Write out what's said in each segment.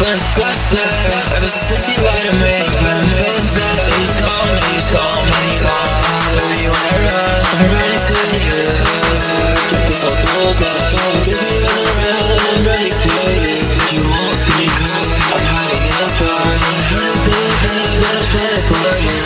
I've been Ever since you lied to me been fans up You told me, you told me Baby, when I run I'm ready to you. Give me all those love Baby, when I run I'm ready to you. You won't see me cry I'm hiding in the fire Trying to hey But I'm ready for you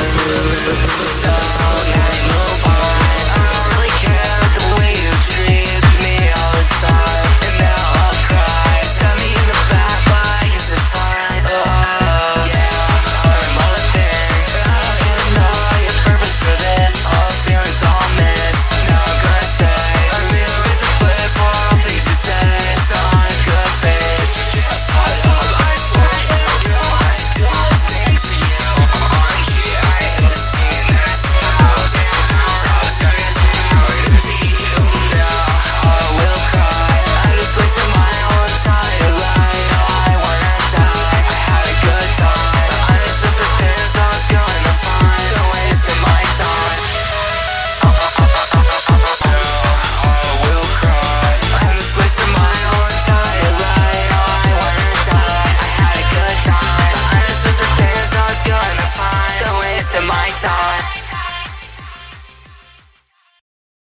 Mike's on.